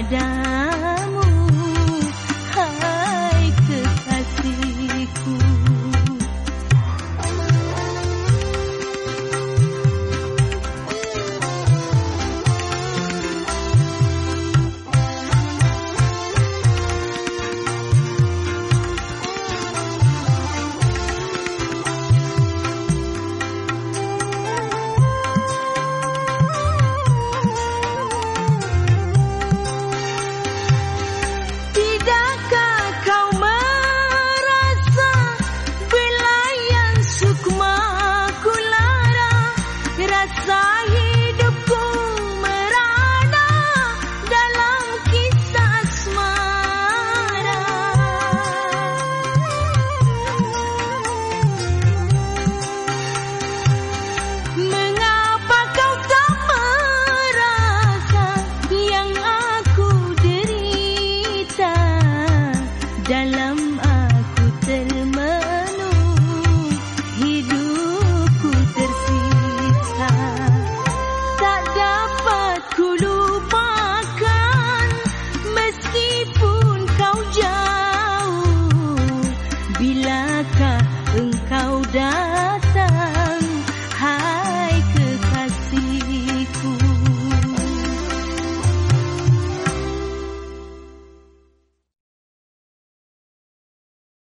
ada Bilakah engkau dah